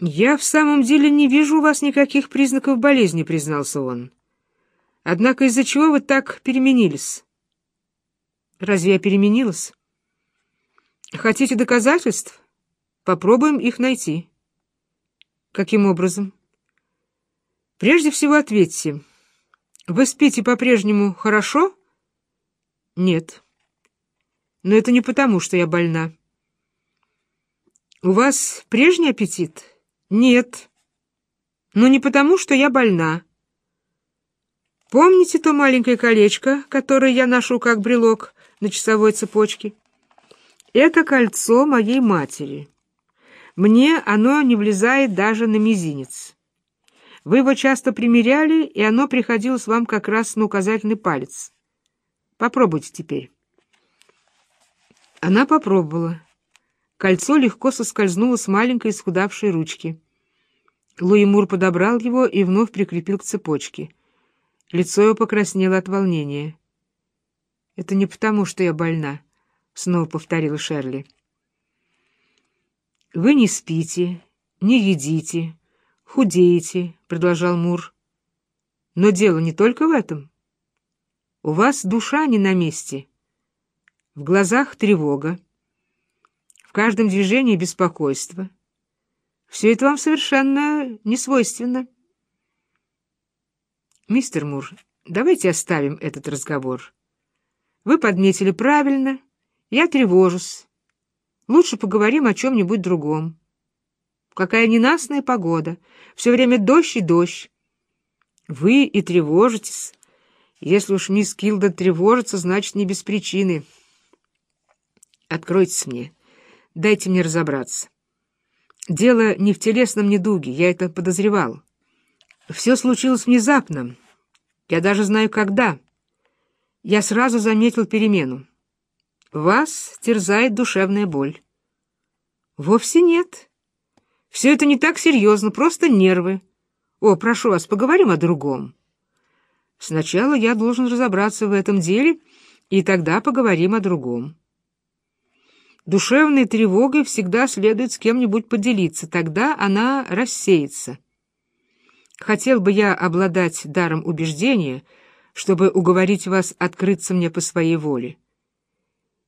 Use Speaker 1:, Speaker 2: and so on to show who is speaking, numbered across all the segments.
Speaker 1: «Я в самом деле не вижу у вас никаких признаков болезни», — признался он. «Однако из-за чего вы так переменились?» «Разве я переменилась?» «Хотите доказательств? Попробуем их найти». «Каким образом?» «Прежде всего ответьте. Вы спите по-прежнему хорошо?» «Нет». «Но это не потому, что я больна». «У вас прежний аппетит?» «Нет. Но не потому, что я больна. Помните то маленькое колечко, которое я ношу как брелок на часовой цепочке? Это кольцо моей матери. Мне оно не влезает даже на мизинец. Вы его часто примеряли, и оно приходилось вам как раз на указательный палец. Попробуйте теперь». Она попробовала. Кольцо легко соскользнуло с маленькой исхудавшей ручки. Луи Мур подобрал его и вновь прикрепил к цепочке. Лицо его покраснело от волнения. «Это не потому, что я больна», — снова повторила Шерли. «Вы не спите, не едите, худеете», — продолжал Мур. «Но дело не только в этом. У вас душа не на месте. В глазах тревога каждом движении беспокойство. Все это вам совершенно не свойственно. Мистер Мур, давайте оставим этот разговор. Вы подметили правильно, я тревожусь. Лучше поговорим о чем-нибудь другом. Какая ненастная погода, все время дождь и дождь. Вы и тревожитесь. Если уж мисс Килда тревожится, значит, не без причины. Откройтесь мне. Дайте мне разобраться. Дело не в телесном недуге, я это подозревал. Все случилось внезапно. Я даже знаю, когда. Я сразу заметил перемену. Вас терзает душевная боль. Вовсе нет. Все это не так серьезно, просто нервы. О, прошу вас, поговорим о другом. Сначала я должен разобраться в этом деле, и тогда поговорим о другом. Душевной тревогой всегда следует с кем-нибудь поделиться, тогда она рассеется. Хотел бы я обладать даром убеждения, чтобы уговорить вас открыться мне по своей воле.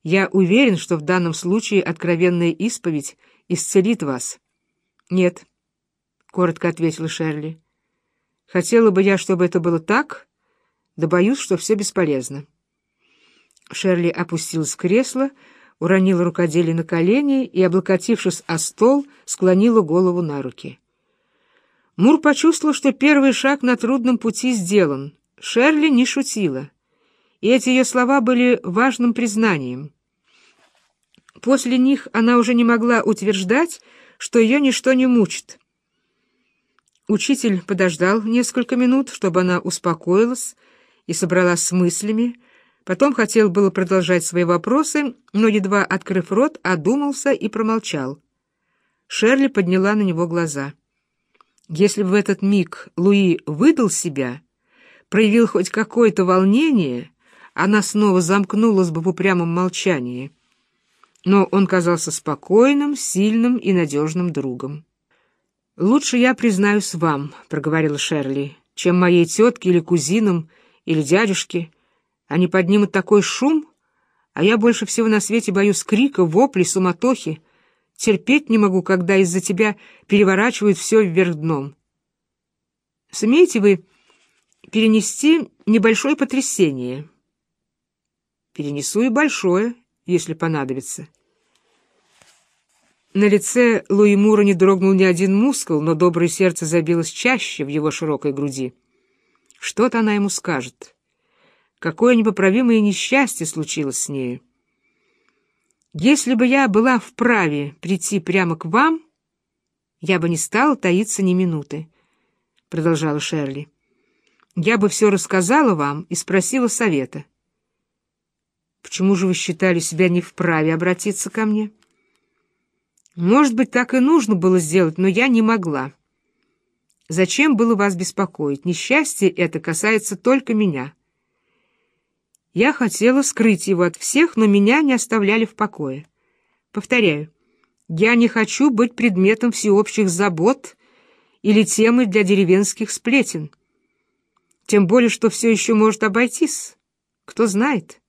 Speaker 1: Я уверен, что в данном случае откровенная исповедь исцелит вас. Нет, — коротко ответила Шерли. Хотела бы я, чтобы это было так, да боюсь, что все бесполезно. Шерли опустилась в кресло, — уронила рукоделие на колени и, облокотившись о стол, склонила голову на руки. Мур почувствовал, что первый шаг на трудном пути сделан. Шерли не шутила, и эти ее слова были важным признанием. После них она уже не могла утверждать, что ее ничто не мучит. Учитель подождал несколько минут, чтобы она успокоилась и собралась с мыслями, Потом хотел было продолжать свои вопросы, но, едва открыв рот, одумался и промолчал. Шерли подняла на него глаза. Если бы в этот миг Луи выдал себя, проявил хоть какое-то волнение, она снова замкнулась бы в упрямом молчании. Но он казался спокойным, сильным и надежным другом. «Лучше я признаюсь вам», — проговорила Шерли, — «чем моей тетке или кузинам или дядюшке». Они поднимут такой шум, а я больше всего на свете боюсь крика, воплей, суматохи. Терпеть не могу, когда из-за тебя переворачивают все вверх дном. Сумеете вы перенести небольшое потрясение? Перенесу и большое, если понадобится. На лице Луи Мура не дрогнул ни один мускул, но доброе сердце забилось чаще в его широкой груди. Что-то она ему скажет. Какое непоправимое несчастье случилось с нею. Если бы я была вправе прийти прямо к вам, я бы не стала таиться ни минуты, — продолжала Шерли. Я бы все рассказала вам и спросила совета. Почему же вы считали себя не вправе обратиться ко мне? Может быть, так и нужно было сделать, но я не могла. Зачем было вас беспокоить? Несчастье это касается только меня. Я хотела скрыть его от всех, но меня не оставляли в покое. Повторяю, Я не хочу быть предметом всеобщих забот или темой для деревенских сплетен. Тем более, что все еще может обойтись. Кто знает.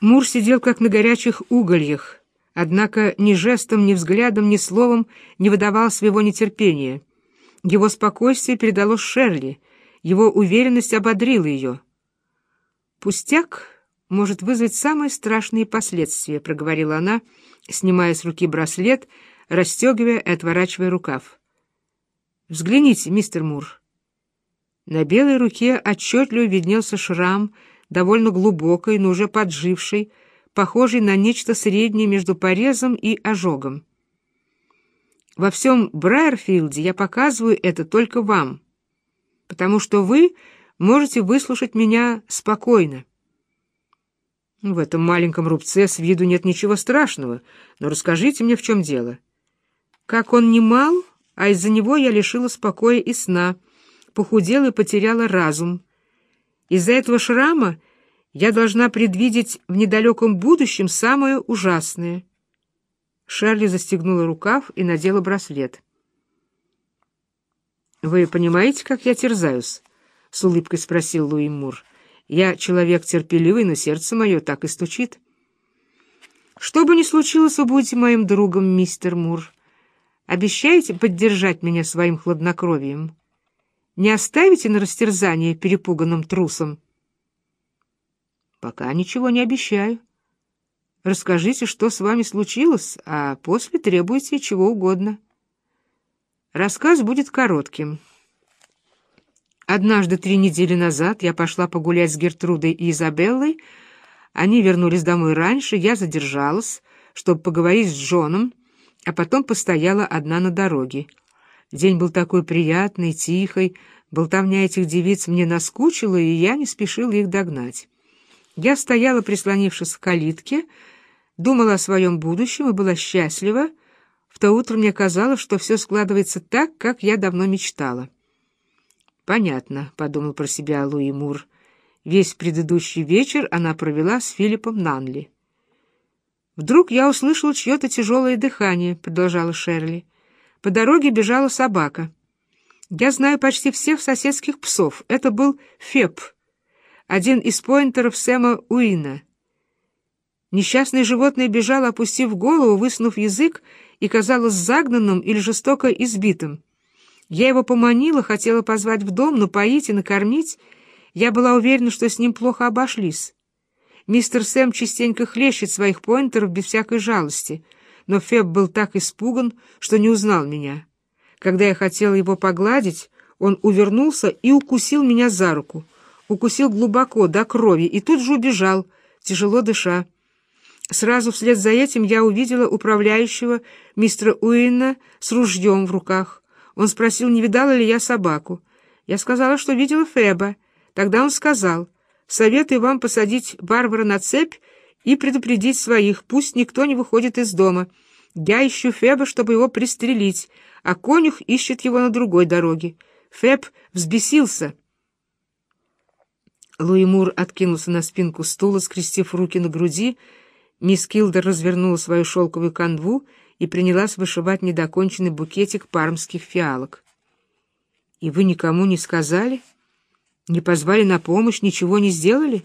Speaker 1: Мур сидел как на горячих угольях, однако ни жестом, ни взглядом, ни словом не выдавал своего нетерпения. Его спокойствие передало Шерли, его уверенность ободрила ее. «Пустяк может вызвать самые страшные последствия», — проговорила она, снимая с руки браслет, расстегивая и отворачивая рукав. «Взгляните, мистер Мур». На белой руке отчетливо виднелся шрам, довольно глубокой, но уже подживший, похожий на нечто среднее между порезом и ожогом. Во всем Брайерфилде я показываю это только вам, потому что вы можете выслушать меня спокойно. В этом маленьком рубце с виду нет ничего страшного, но расскажите мне, в чем дело. Как он не мал, а из-за него я лишила покоя и сна, похудела и потеряла разум. Из-за этого шрама я должна предвидеть в недалеком будущем самое ужасное. Шарли застегнула рукав и надела браслет. «Вы понимаете, как я терзаюсь?» — с улыбкой спросил Луи Мур. Я человек терпеливый, но сердце мое так и стучит. Что бы ни случилось, вы будете моим другом, мистер Мур. Обещаете поддержать меня своим хладнокровием? Не оставите на растерзание перепуганным трусом? Пока ничего не обещаю. Расскажите, что с вами случилось, а после требуйте чего угодно. Рассказ будет коротким. Однажды три недели назад я пошла погулять с Гертрудой и Изабеллой. Они вернулись домой раньше, я задержалась, чтобы поговорить с Джоном, а потом постояла одна на дороге. День был такой приятный, тихий, болтовня этих девиц мне наскучила, и я не спешила их догнать. Я стояла, прислонившись к калитке, думала о своем будущем и была счастлива. В то утро мне казалось, что все складывается так, как я давно мечтала. «Понятно», — подумал про себя Луи Мур. Весь предыдущий вечер она провела с Филиппом Нанли. «Вдруг я услышал чье-то тяжелое дыхание», — продолжала Шерли. «По дороге бежала собака. Я знаю почти всех соседских псов. Это был Феб, один из поинтеров Сэма Уина. Несчастное животное бежало, опустив голову, высунув язык, и казалось загнанным или жестоко избитым. Я его поманила, хотела позвать в дом, напоить и накормить. Я была уверена, что с ним плохо обошлись. Мистер Сэм частенько хлещет своих поинтеров без всякой жалости, но Феб был так испуган, что не узнал меня. Когда я хотела его погладить, он увернулся и укусил меня за руку. Укусил глубоко, до крови, и тут же убежал, тяжело дыша. Сразу вслед за этим я увидела управляющего мистера Уинна с ружьем в руках. Он спросил, не видала ли я собаку. Я сказала, что видела Феба. Тогда он сказал, советую вам посадить Барбара на цепь и предупредить своих, пусть никто не выходит из дома. Я ищу Феба, чтобы его пристрелить, а конюх ищет его на другой дороге. Феб взбесился. Луи Мур откинулся на спинку стула, скрестив руки на груди. Мисс Килдер развернула свою шелковую канву и принялась вышивать недоконченный букетик пармских фиалок. «И вы никому не сказали? Не позвали на помощь, ничего не сделали?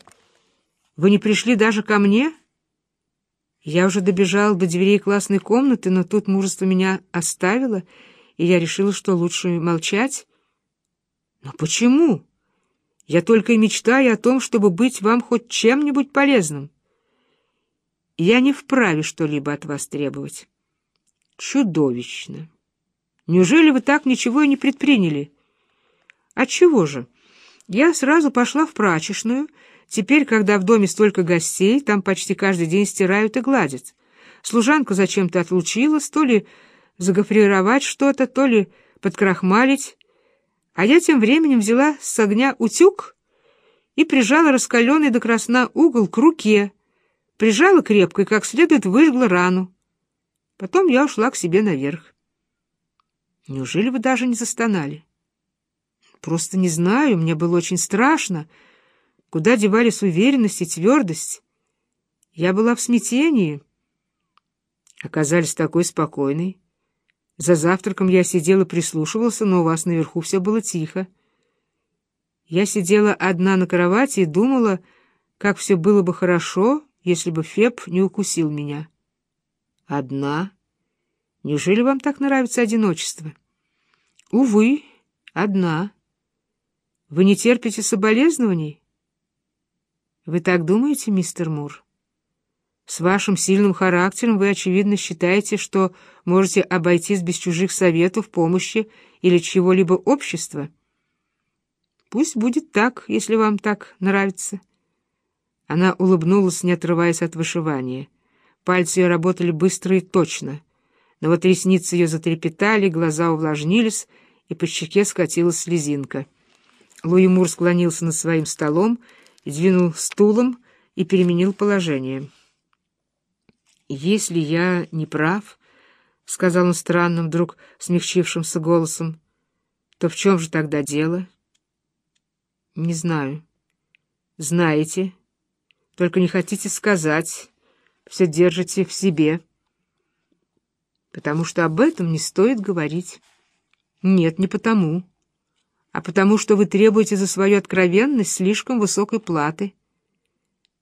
Speaker 1: Вы не пришли даже ко мне?» Я уже добежал до дверей классной комнаты, но тут мужество меня оставило, и я решила, что лучше молчать. «Но почему? Я только и мечтаю о том, чтобы быть вам хоть чем-нибудь полезным. Я не вправе что-либо от вас требовать». Чудовищно. Неужели вы так ничего и не предприняли? Отчего же? Я сразу пошла в прачечную. Теперь, когда в доме столько гостей, там почти каждый день стирают и гладят. Служанка зачем-то отлучилась, то ли загофрировать что-то, то ли подкрахмалить. А я тем временем взяла с огня утюг и прижала раскаленный до красна угол к руке. Прижала крепко и как следует выжгла рану. Потом я ушла к себе наверх. Неужели вы даже не застонали? Просто не знаю, мне было очень страшно. Куда девались уверенность и твердость? Я была в смятении. оказались такой спокойной. За завтраком я сидел и прислушивался, но у вас наверху все было тихо. Я сидела одна на кровати и думала, как все было бы хорошо, если бы Феб не укусил меня. Одна? Неужели вам так нравится одиночество? Увы, одна. Вы не терпите соболезнований? Вы так думаете, мистер Мур? С вашим сильным характером вы, очевидно, считаете, что можете обойтись без чужих советов, помощи или чьего-либо общества. Пусть будет так, если вам так нравится. Она улыбнулась, не отрываясь от вышивания. Пальцы ее работали быстро и точно. Но вот ресницы ее затрепетали, глаза увлажнились, и по щеке скатилась слезинка. Луи Мур склонился над своим столом, двинул стулом и переменил положение. «Если я не прав, — сказал он странным, вдруг смягчившимся голосом, — то в чем же тогда дело?» «Не знаю». «Знаете, только не хотите сказать, все держите в себе» потому что об этом не стоит говорить. Нет, не потому, а потому что вы требуете за свою откровенность слишком высокой платы.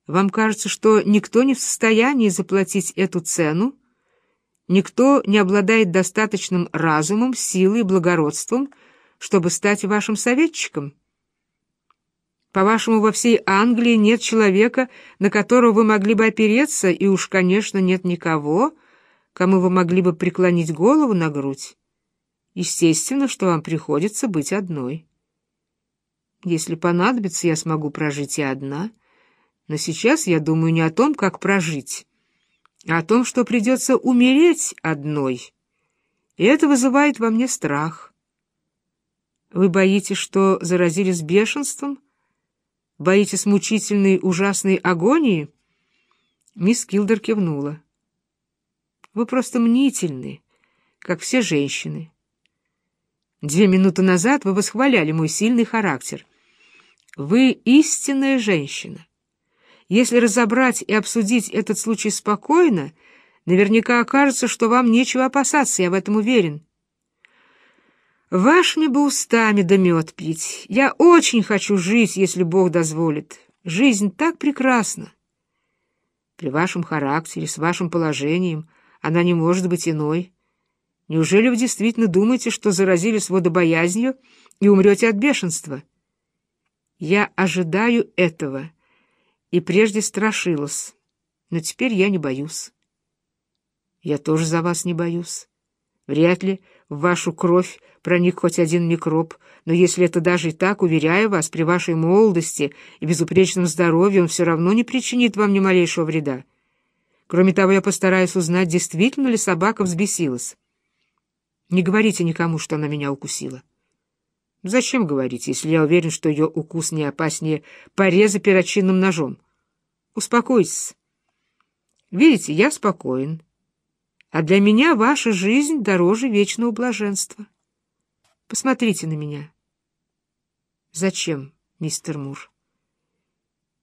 Speaker 1: Вам кажется, что никто не в состоянии заплатить эту цену, никто не обладает достаточным разумом, силой и благородством, чтобы стать вашим советчиком. По-вашему, во всей Англии нет человека, на которого вы могли бы опереться, и уж, конечно, нет никого, кому вы могли бы преклонить голову на грудь. Естественно, что вам приходится быть одной. Если понадобится, я смогу прожить и одна. Но сейчас я думаю не о том, как прожить, а о том, что придется умереть одной. И это вызывает во мне страх. Вы боитесь, что заразились бешенством? Боитесь мучительной ужасной агонии? Мисс Килдер кивнула. Вы просто мнительны, как все женщины. Две минуты назад вы восхваляли мой сильный характер. Вы истинная женщина. Если разобрать и обсудить этот случай спокойно, наверняка окажется, что вам нечего опасаться, я в этом уверен. Вашими бы устами да мед пить. Я очень хочу жить, если Бог дозволит. Жизнь так прекрасна. При вашем характере, с вашим положением — она не может быть иной. Неужели вы действительно думаете, что заразились водобоязнью и умрете от бешенства? Я ожидаю этого, и прежде страшилась, но теперь я не боюсь. Я тоже за вас не боюсь. Вряд ли в вашу кровь проник хоть один микроб, но если это даже и так, уверяю вас, при вашей молодости и безупречном здоровье он все равно не причинит вам ни малейшего вреда. Кроме того, я постараюсь узнать, действительно ли собака взбесилась. Не говорите никому, что она меня укусила. Зачем говорить, если я уверен, что ее укус не опаснее пореза перочинным ножом? Успокойтесь. Видите, я спокоен. А для меня ваша жизнь дороже вечного блаженства. Посмотрите на меня. Зачем, мистер Мур?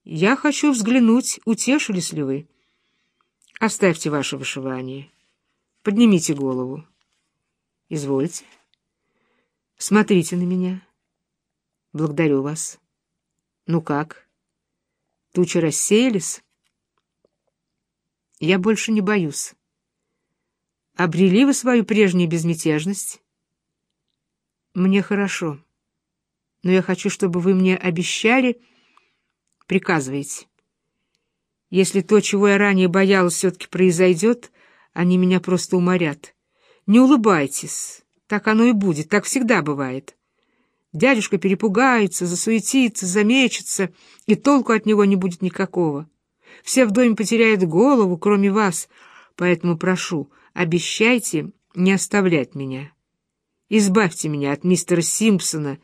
Speaker 1: Я хочу взглянуть, утешились ли вы. Оставьте ваше вышивание. Поднимите голову. Извольте. Смотрите на меня. Благодарю вас. Ну как? Тучи рассеялись? Я больше не боюсь. Обрели вы свою прежнюю безмятежность? Мне хорошо. Но я хочу, чтобы вы мне обещали... Приказывайте. Если то, чего я ранее боялась, все-таки произойдет, они меня просто уморят. Не улыбайтесь. Так оно и будет, так всегда бывает. Дядюшка перепугается, засуетится, замечется, и толку от него не будет никакого. Все в доме потеряют голову, кроме вас, поэтому прошу, обещайте не оставлять меня. Избавьте меня от мистера Симпсона,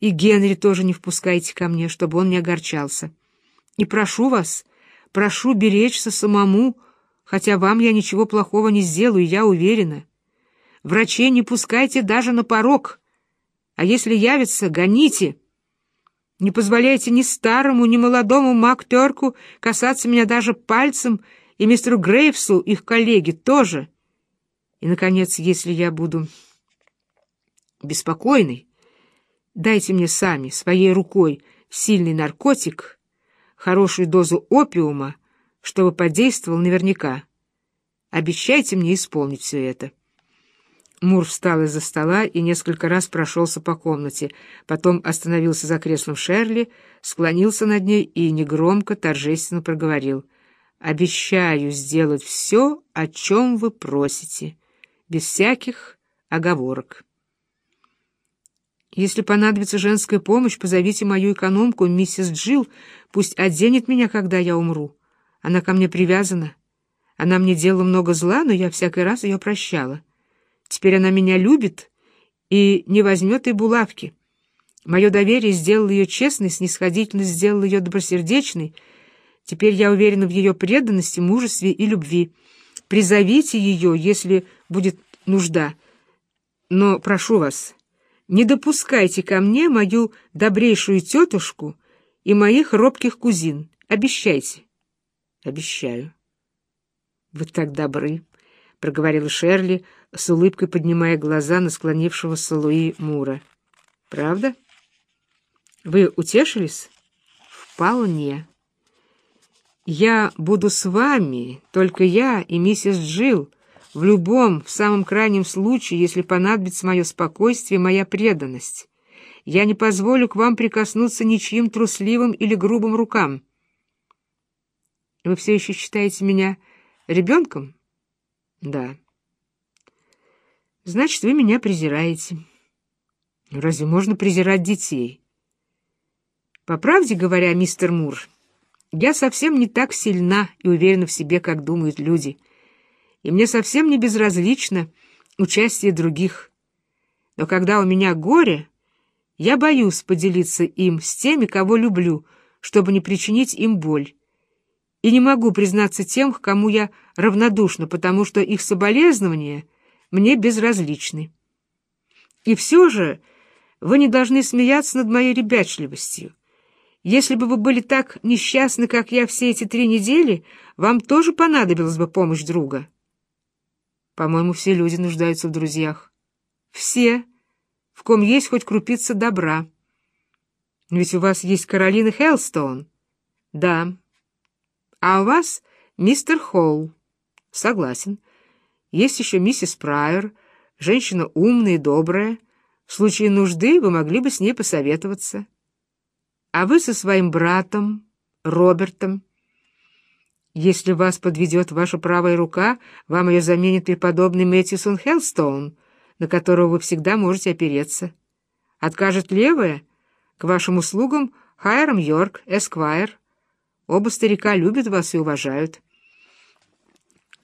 Speaker 1: и Генри тоже не впускайте ко мне, чтобы он не огорчался. И прошу вас Прошу беречься самому, хотя вам я ничего плохого не сделаю, я уверена. Врачей не пускайте даже на порог, а если явится, гоните. Не позволяйте ни старому, ни молодому Макперку касаться меня даже пальцем и мистеру Грейвсу, их коллеге, тоже. И, наконец, если я буду беспокойный, дайте мне сами, своей рукой, сильный наркотик, хорошую дозу опиума, чтобы подействовал наверняка. Обещайте мне исполнить все это». Мур встал из-за стола и несколько раз прошелся по комнате, потом остановился за креслом Шерли, склонился над ней и негромко, торжественно проговорил. «Обещаю сделать все, о чем вы просите, без всяких оговорок». «Если понадобится женская помощь, позовите мою экономку, миссис Джилл, пусть оденет меня, когда я умру. Она ко мне привязана. Она мне делала много зла, но я всякий раз ее прощала». Теперь она меня любит и не возьмет и булавки. Мое доверие сделало ее честной, снисходительность сделала ее добросердечной. Теперь я уверена в ее преданности, мужестве и любви. Призовите ее, если будет нужда. Но прошу вас, не допускайте ко мне мою добрейшую тетушку и моих робких кузин. Обещайте. Обещаю. Вы так добры проговорила Шерли, с улыбкой поднимая глаза на склонившегося Луи Мура. «Правда? Вы утешились?» «Вполне. Я буду с вами, только я и миссис Джилл, в любом, в самом крайнем случае, если понадобится мое спокойствие, моя преданность. Я не позволю к вам прикоснуться ничьим трусливым или грубым рукам. Вы все еще считаете меня ребенком?» Да. Значит, вы меня презираете. Разве можно презирать детей? По правде говоря, мистер Мур, я совсем не так сильна и уверена в себе, как думают люди. И мне совсем не безразлично участие других. Но когда у меня горе, я боюсь поделиться им с теми, кого люблю, чтобы не причинить им боль и не могу признаться тем, к кому я равнодушна, потому что их соболезнования мне безразличны. И все же вы не должны смеяться над моей ребячливостью. Если бы вы были так несчастны, как я все эти три недели, вам тоже понадобилась бы помощь друга. По-моему, все люди нуждаются в друзьях. Все, в ком есть хоть крупица добра. Ведь у вас есть Каролина Хеллстоун. Да. А у вас мистер Холл. Согласен. Есть еще миссис Прайер, женщина умная и добрая. В случае нужды вы могли бы с ней посоветоваться. А вы со своим братом, Робертом. Если вас подведет ваша правая рука, вам ее заменит преподобный Мэтьюсон Хеллстоун, на которого вы всегда можете опереться. Откажет левая? К вашим услугам Хайрам Йорк, Эсквайр. Оба старика любят вас и уважают.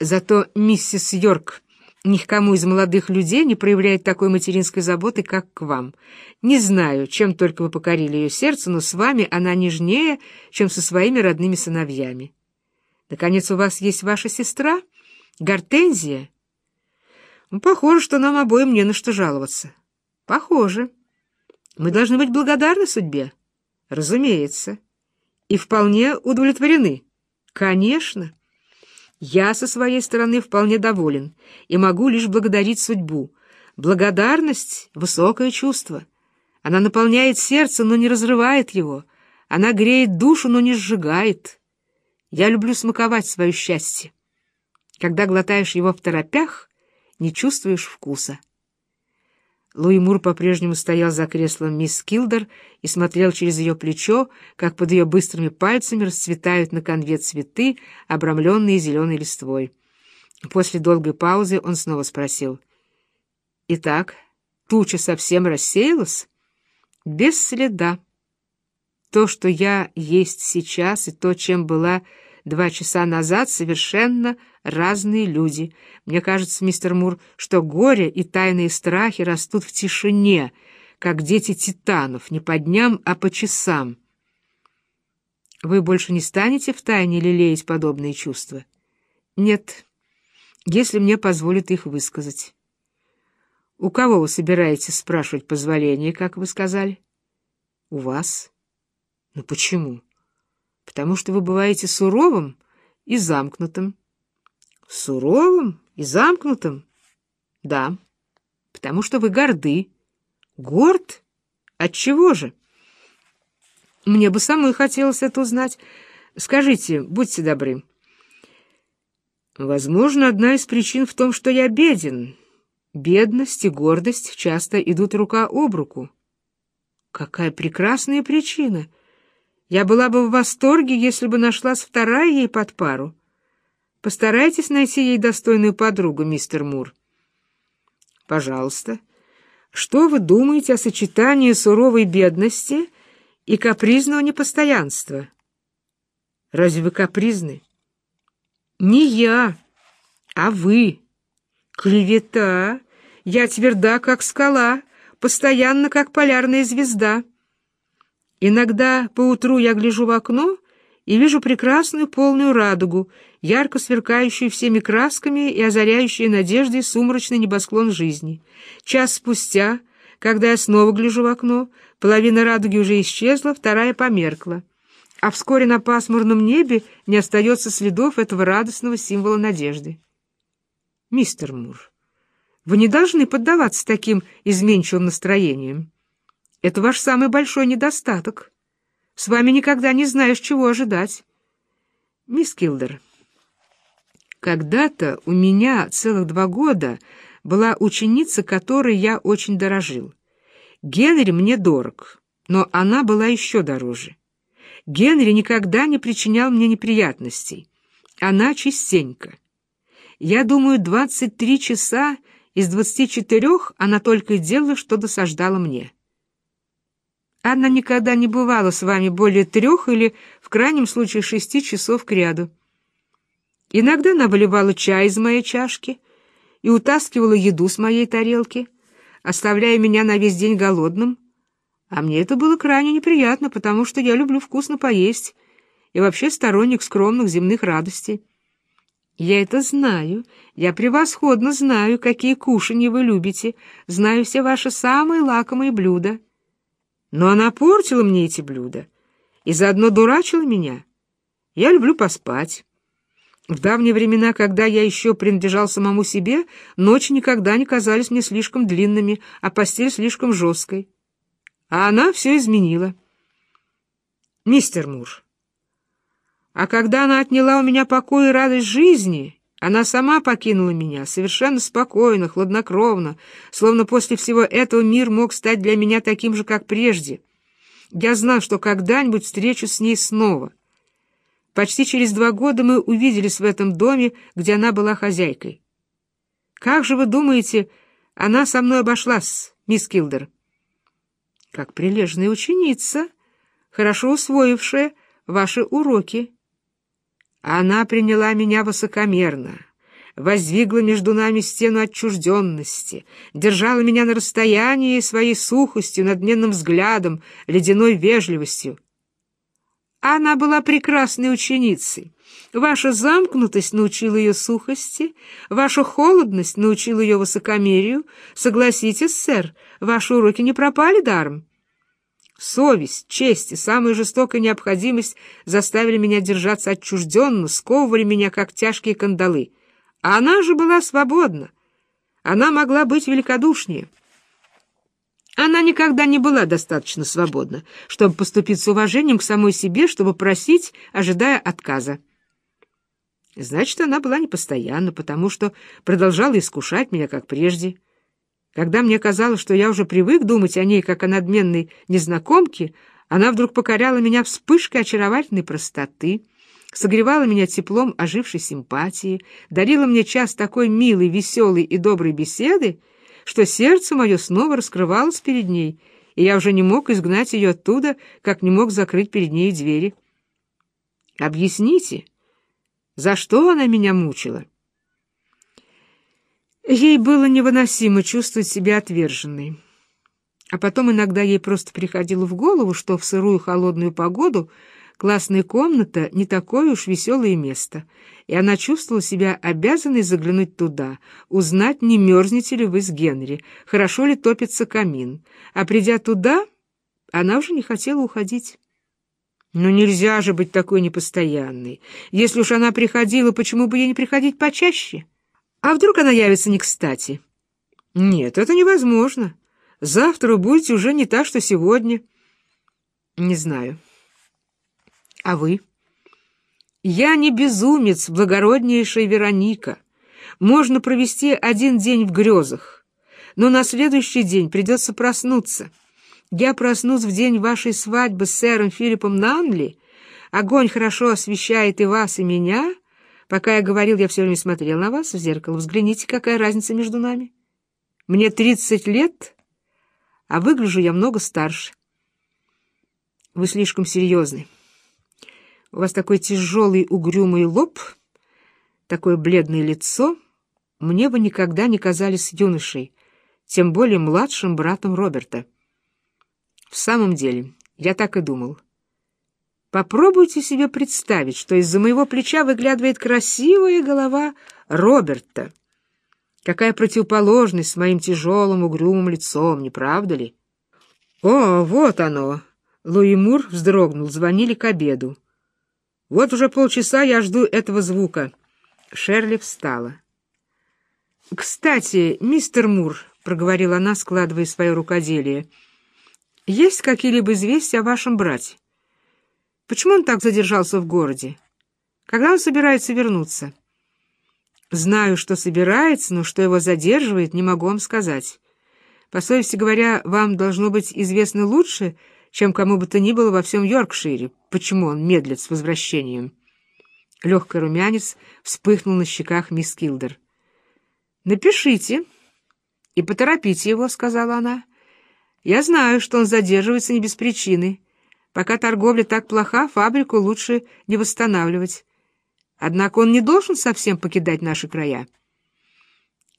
Speaker 1: Зато миссис Йорк ни к кому из молодых людей не проявляет такой материнской заботы, как к вам. Не знаю, чем только вы покорили ее сердце, но с вами она нежнее, чем со своими родными сыновьями. Наконец, у вас есть ваша сестра, Гортензия. Ну, похоже, что нам обоим не на что жаловаться. Похоже. Мы должны быть благодарны судьбе. Разумеется и вполне удовлетворены? Конечно. Я со своей стороны вполне доволен и могу лишь благодарить судьбу. Благодарность — высокое чувство. Она наполняет сердце, но не разрывает его. Она греет душу, но не сжигает. Я люблю смаковать свое счастье. Когда глотаешь его в торопях, не чувствуешь вкуса. Луи Мур по-прежнему стоял за креслом мисс Килдер и смотрел через ее плечо, как под ее быстрыми пальцами расцветают на конве цветы, обрамленные зеленой листвой. После долгой паузы он снова спросил. «Итак, туча совсем рассеялась?» «Без следа. То, что я есть сейчас, и то, чем была два часа назад совершенно разные люди. Мне кажется, мистер Мур, что горе и тайные страхи растут в тишине, как дети титанов, не по дням, а по часам. Вы больше не станете в тайне лелеять подобные чувства? Нет, если мне позволят их высказать. У кого вы собираетесь спрашивать позволение, как вы сказали? У вас. Ну почему? потому что вы бываете суровым и замкнутым. Суровым и замкнутым? Да, потому что вы горды. Горд? Отчего же? Мне бы самой хотелось это узнать. Скажите, будьте добры. Возможно, одна из причин в том, что я беден. Бедность и гордость часто идут рука об руку. Какая прекрасная причина! Я была бы в восторге, если бы нашлась вторая ей под пару. Постарайтесь найти ей достойную подругу, мистер Мур. Пожалуйста. Что вы думаете о сочетании суровой бедности и капризного непостоянства? Разве вы капризны? Не я, а вы. Клевета. Я тверда, как скала, постоянно, как полярная звезда. Иногда поутру я гляжу в окно и вижу прекрасную полную радугу, ярко сверкающую всеми красками и озаряющую надеждой сумрачный небосклон жизни. Час спустя, когда я снова гляжу в окно, половина радуги уже исчезла, вторая померкла. А вскоре на пасмурном небе не остается следов этого радостного символа надежды. Мистер Мур, вы не должны поддаваться таким изменчивым настроениям. Это ваш самый большой недостаток. С вами никогда не знаешь, чего ожидать. Мисс Килдер, когда-то у меня целых два года была ученица, которой я очень дорожил. Генри мне дорог, но она была еще дороже. Генри никогда не причинял мне неприятностей. Она частенько. Я думаю, 23 часа из 24 она только и делала, что досаждала мне. Она никогда не бывала с вами более трех или, в крайнем случае, шести часов кряду. Иногда она выливала чай из моей чашки и утаскивала еду с моей тарелки, оставляя меня на весь день голодным, а мне это было крайне неприятно, потому что я люблю вкусно поесть и вообще сторонник скромных земных радостей. Я это знаю, я превосходно знаю, какие кушанья вы любите, знаю все ваши самые лакомые блюда. Но она портила мне эти блюда и заодно дурачила меня. Я люблю поспать. В давние времена, когда я еще принадлежал самому себе, ночи никогда не казались мне слишком длинными, а постель слишком жесткой. А она все изменила. Мистер Мур, а когда она отняла у меня покой и радость жизни, она сама покинула меня, совершенно спокойно, хладнокровно, словно после всего этого мир мог стать для меня таким же, как прежде. Я знал, что когда-нибудь встречусь с ней снова. Почти через два года мы увиделись в этом доме, где она была хозяйкой. Как же вы думаете, она со мной обошлась, мисс Килдер? Как прилежная ученица, хорошо усвоившая ваши уроки. Она приняла меня высокомерно, воздвигла между нами стену отчужденности, держала меня на расстоянии своей сухостью, надменным взглядом, ледяной вежливостью. Она была прекрасной ученицей. Ваша замкнутость научила ее сухости, ваша холодность научила ее высокомерию. Согласитесь, сэр, ваши уроки не пропали даром. Совесть, честь и самая жестокая необходимость заставили меня держаться отчужденно, сковывали меня, как тяжкие кандалы. А она же была свободна. Она могла быть великодушнее. Она никогда не была достаточно свободна, чтобы поступить с уважением к самой себе, чтобы просить, ожидая отказа. Значит, она была непостоянна, потому что продолжала искушать меня, как прежде. Когда мне казалось, что я уже привык думать о ней, как о надменной незнакомке, она вдруг покоряла меня вспышкой очаровательной простоты, согревала меня теплом ожившей симпатии, дарила мне час такой милой, веселой и доброй беседы, что сердце мое снова раскрывалось перед ней, и я уже не мог изгнать ее оттуда, как не мог закрыть перед ней двери. Объясните, за что она меня мучила? Ей было невыносимо чувствовать себя отверженной. А потом иногда ей просто приходило в голову, что в сырую холодную погоду Классная комната — не такое уж веселое место, и она чувствовала себя обязанной заглянуть туда, узнать, не мерзнете ли вы с Генри, хорошо ли топится камин. А придя туда, она уже не хотела уходить. Но нельзя же быть такой непостоянной. Если уж она приходила, почему бы ей не приходить почаще? А вдруг она явится не кстати? Нет, это невозможно. Завтра будете уже не та, что сегодня. Не знаю. А вы? Я не безумец, благороднейшая Вероника. Можно провести один день в грезах, но на следующий день придется проснуться. Я проснусь в день вашей свадьбы с сэром Филиппом Нанли. Огонь хорошо освещает и вас, и меня. Пока я говорил, я все время смотрел на вас в зеркало. Взгляните, какая разница между нами. Мне тридцать лет, а выгляжу я много старше. Вы слишком серьезны. У вас такой тяжелый угрюмый лоб, такое бледное лицо. Мне вы никогда не казались юношей, тем более младшим братом Роберта. В самом деле, я так и думал. Попробуйте себе представить, что из-за моего плеча выглядывает красивая голова Роберта. Какая противоположность с моим тяжелым угрюмым лицом, не правда ли? О, вот оно! Луи Мур вздрогнул, звонили к обеду. Вот уже полчаса я жду этого звука. Шерли встала. «Кстати, мистер Мур», — проговорила она, складывая свое рукоделие, — есть какие-либо известия о вашем брате? Почему он так задержался в городе? Когда он собирается вернуться? Знаю, что собирается, но что его задерживает, не могу вам сказать. По совести говоря, вам должно быть известно лучше, чем кому бы то ни было во всем Йоркшире, почему он медлит с возвращением. Легкий румянец вспыхнул на щеках мисс Килдер. «Напишите и поторопите его», — сказала она. Я знаю, что он задерживается не без причины. Пока торговля так плоха, фабрику лучше не восстанавливать. Однако он не должен совсем покидать наши края.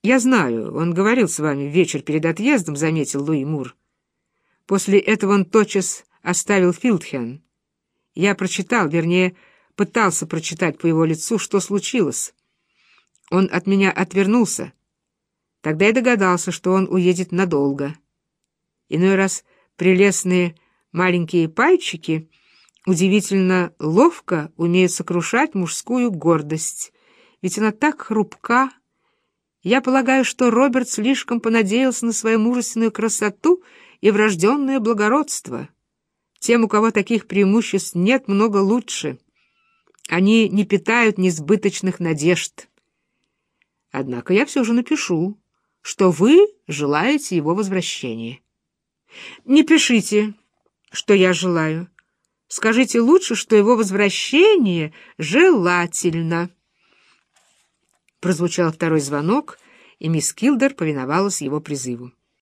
Speaker 1: «Я знаю, он говорил с вами вечер перед отъездом», — заметил Луи Мур. После этого он тотчас оставил Филдхен. Я прочитал, вернее, пытался прочитать по его лицу, что случилось. Он от меня отвернулся. Тогда я догадался, что он уедет надолго. Иной раз прелестные маленькие пальчики удивительно ловко умеют сокрушать мужскую гордость, ведь она так хрупка. Я полагаю, что Роберт слишком понадеялся на свою мужественную красоту и врожденное благородство. Тем, у кого таких преимуществ нет, много лучше. Они не питают несбыточных надежд. Однако я все же напишу, что вы желаете его возвращения. Не пишите, что я желаю. Скажите лучше, что его возвращение желательно. Прозвучал второй звонок, и мисс Килдер повиновалась его призыву.